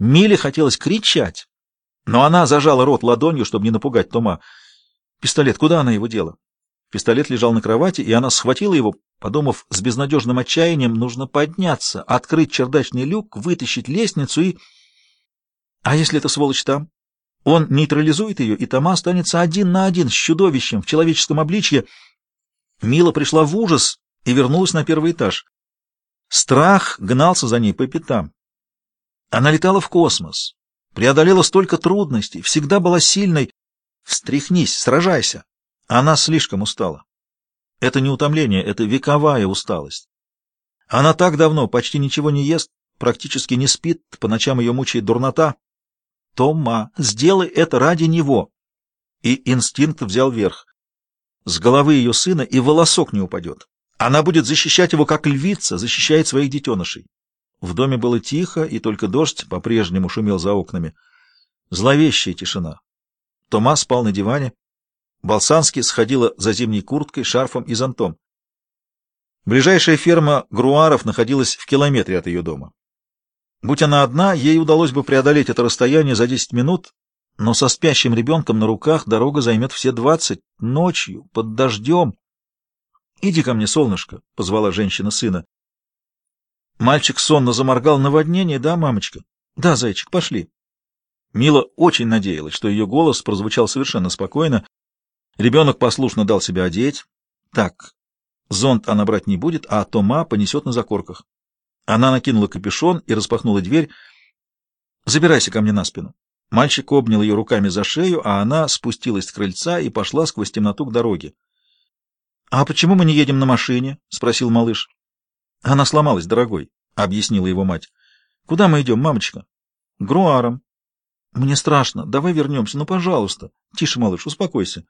Миле хотелось кричать, но она зажала рот ладонью, чтобы не напугать Тома. Пистолет, куда она его дела? Пистолет лежал на кровати, и она схватила его, подумав с безнадежным отчаянием, нужно подняться, открыть чердачный люк, вытащить лестницу и... А если эта сволочь там? Он нейтрализует ее, и Тома останется один на один с чудовищем в человеческом обличье. Мила пришла в ужас и вернулась на первый этаж. Страх гнался за ней по пятам. Она летала в космос, преодолела столько трудностей, всегда была сильной. Встряхнись, сражайся. Она слишком устала. Это не утомление, это вековая усталость. Она так давно почти ничего не ест, практически не спит, по ночам ее мучает дурнота. Тома, сделай это ради него. И инстинкт взял верх. С головы ее сына и волосок не упадет. Она будет защищать его, как львица защищает своих детенышей. В доме было тихо, и только дождь по-прежнему шумел за окнами. Зловещая тишина. Тома спал на диване. Балсанский сходила за зимней курткой, шарфом и зонтом. Ближайшая ферма Груаров находилась в километре от ее дома. Будь она одна, ей удалось бы преодолеть это расстояние за 10 минут, но со спящим ребенком на руках дорога займет все 20, ночью, под дождем. — Иди ко мне, солнышко, — позвала женщина сына. Мальчик сонно заморгал. «Наводнение, да, мамочка?» «Да, зайчик, пошли». Мила очень надеялась, что ее голос прозвучал совершенно спокойно. Ребенок послушно дал себя одеть. Так, зонт она брать не будет, а Тома понесет на закорках. Она накинула капюшон и распахнула дверь. «Забирайся ко мне на спину». Мальчик обнял ее руками за шею, а она спустилась с крыльца и пошла сквозь темноту к дороге. — А почему мы не едем на машине? — спросил малыш. — Она сломалась, дорогой, — объяснила его мать. — Куда мы идем, мамочка? — Груаром. — Мне страшно. Давай вернемся. Ну, пожалуйста. Тише, малыш, успокойся.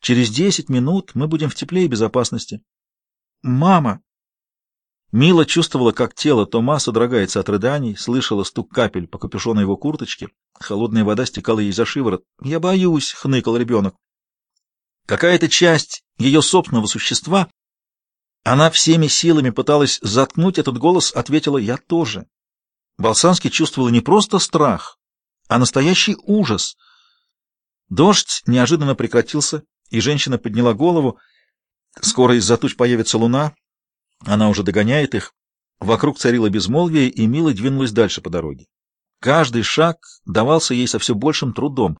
Через десять минут мы будем в тепле и безопасности. — Мама! Мила чувствовала, как тело Томаса дрогается от рыданий, слышала стук капель по капюшону его курточки. Холодная вода стекала ей за шиворот. «Я боюсь», — хныкал ребенок. Какая-то часть ее собственного существа она всеми силами пыталась заткнуть этот голос, ответила «я тоже». Балсанский чувствовал не просто страх, а настоящий ужас. Дождь неожиданно прекратился, и женщина подняла голову. Скоро из-за туч появится луна, она уже догоняет их. Вокруг царило безмолвие, и Мила двинулась дальше по дороге. Каждый шаг давался ей со все большим трудом.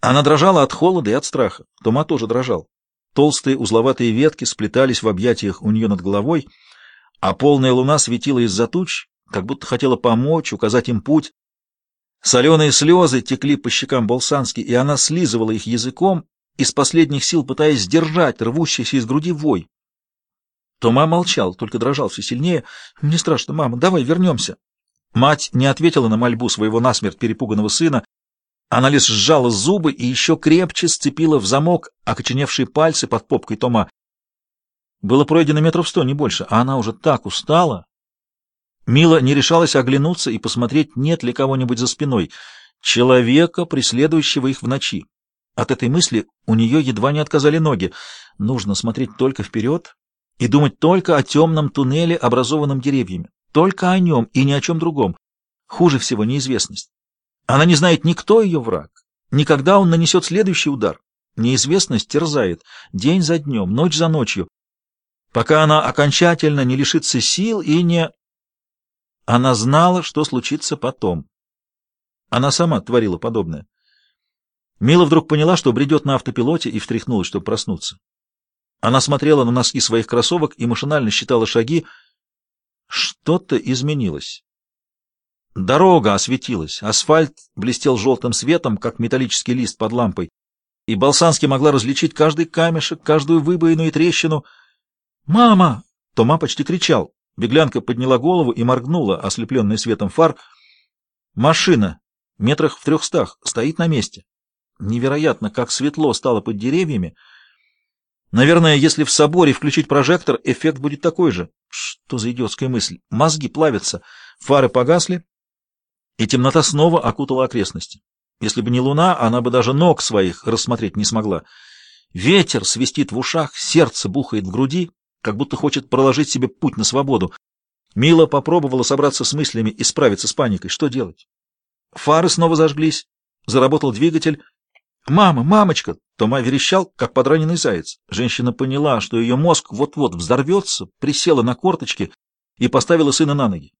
Она дрожала от холода и от страха. Тома тоже дрожал. Толстые узловатые ветки сплетались в объятиях у нее над головой, а полная луна светила из-за туч, как будто хотела помочь, указать им путь. Соленые слезы текли по щекам Болсански, и она слизывала их языком, из последних сил пытаясь сдержать рвущийся из груди вой. Тома молчал, только дрожал все сильнее. «Мне страшно, мама, давай вернемся». Мать не ответила на мольбу своего насмерть перепуганного сына, она лишь сжала зубы и еще крепче сцепила в замок окоченевшие пальцы под попкой Тома. Было пройдено метров сто, не больше, а она уже так устала. Мила не решалась оглянуться и посмотреть, нет ли кого-нибудь за спиной, человека, преследующего их в ночи. От этой мысли у нее едва не отказали ноги. Нужно смотреть только вперед и думать только о темном туннеле, образованном деревьями. Только о нем и ни о чем другом. Хуже всего неизвестность. Она не знает ни кто ее враг, ни когда он нанесет следующий удар. Неизвестность терзает день за днем, ночь за ночью, пока она окончательно не лишится сил и не... Она знала, что случится потом. Она сама творила подобное. Мила вдруг поняла, что бредет на автопилоте и встряхнулась, чтобы проснуться. Она смотрела на носки своих кроссовок и машинально считала шаги. Что-то изменилось. Дорога осветилась, асфальт блестел желтым светом, как металлический лист под лампой, и Болсанский могла различить каждый камешек, каждую выбоину и трещину. «Мама!» — Тома почти кричал. Беглянка подняла голову и моргнула, ослепленная светом фар. «Машина, метрах в трехстах, стоит на месте. Невероятно, как светло стало под деревьями. Наверное, если в соборе включить прожектор, эффект будет такой же. Что за идиотская мысль? Мозги плавятся, фары погасли, и темнота снова окутала окрестности. Если бы не луна, она бы даже ног своих рассмотреть не смогла. Ветер свистит в ушах, сердце бухает в груди, как будто хочет проложить себе путь на свободу. Мила попробовала собраться с мыслями и справиться с паникой. Что делать? Фары снова зажглись. Заработал двигатель. «Мама, мамочка!» Тома верещал, как подраненный заяц. Женщина поняла, что ее мозг вот-вот взорвется, присела на корточки и поставила сына на ноги.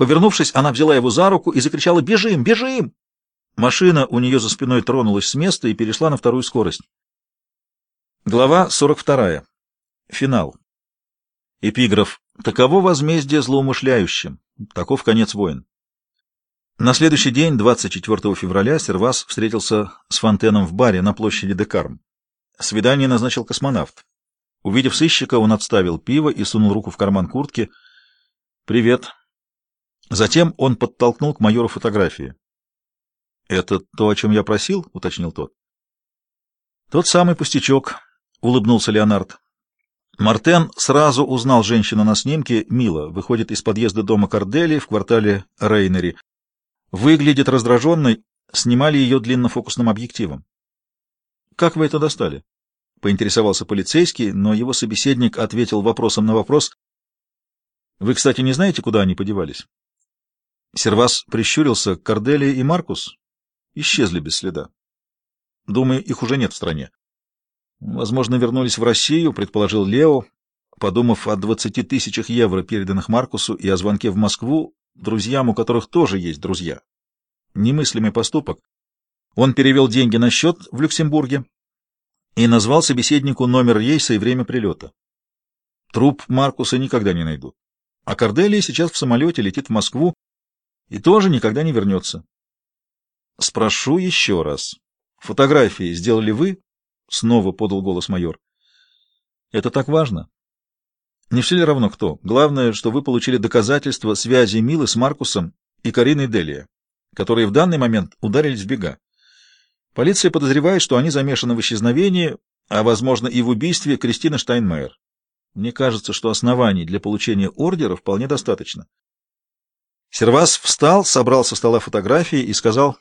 Повернувшись, она взяла его за руку и закричала «Бежим! Бежим!». Машина у нее за спиной тронулась с места и перешла на вторую скорость. Глава 42. Финал. Эпиграф. Таково возмездие злоумышляющим. Таков конец войн. На следующий день, 24 февраля, Сервас встретился с Фонтеном в баре на площади Декарм. Свидание назначил космонавт. Увидев сыщика, он отставил пиво и сунул руку в карман куртки. «Привет». Затем он подтолкнул к майору фотографии. «Это то, о чем я просил?» — уточнил тот. «Тот самый пустячок», — улыбнулся Леонард. Мартен сразу узнал женщину на снимке. Мила выходит из подъезда дома Кордели в квартале Рейнери. Выглядит раздраженной, снимали ее длиннофокусным объективом. «Как вы это достали?» — поинтересовался полицейский, но его собеседник ответил вопросом на вопрос. «Вы, кстати, не знаете, куда они подевались?» Сервас прищурился. Корделия и Маркус исчезли без следа. Думаю, их уже нет в стране. Возможно, вернулись в Россию, предположил Лео, подумав о двадцати тысячах евро, переданных Маркусу, и о звонке в Москву, друзьям, у которых тоже есть друзья. Немыслимый поступок. Он перевел деньги на счет в Люксембурге и назвал собеседнику номер рейса и время прилета. Труп Маркуса никогда не найдут. А Корделия сейчас в самолете летит в Москву и тоже никогда не вернется. Спрошу еще раз. Фотографии сделали вы? Снова подал голос майор. Это так важно. Не все ли равно кто? Главное, что вы получили доказательства связи Милы с Маркусом и Кариной Делия, которые в данный момент ударились в бега. Полиция подозревает, что они замешаны в исчезновении, а, возможно, и в убийстве Кристины Штайнмайер. Мне кажется, что оснований для получения ордера вполне достаточно. Сервас встал, собрал со стола фотографии и сказал,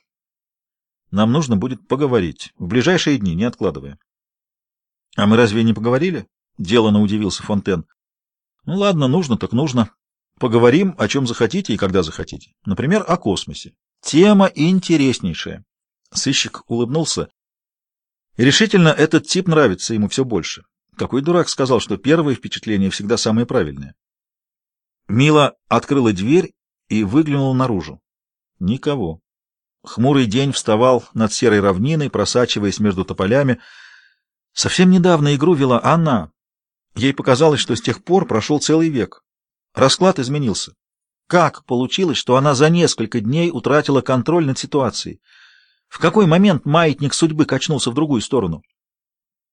«Нам нужно будет поговорить, в ближайшие дни, не откладывая». «А мы разве не поговорили?» — делано удивился Фонтен. Ну ладно, нужно так нужно. Поговорим о чем захотите и когда захотите. Например, о космосе. Тема интереснейшая. Сыщик улыбнулся. И решительно этот тип нравится ему все больше. Какой дурак сказал, что первые впечатления всегда самые правильные. Мила открыла дверь и выглянула наружу. Никого. Хмурый день вставал над серой равниной, просачиваясь между тополями. Совсем недавно игру вела она, Ей показалось, что с тех пор прошел целый век. Расклад изменился. Как получилось, что она за несколько дней утратила контроль над ситуацией? В какой момент маятник судьбы качнулся в другую сторону?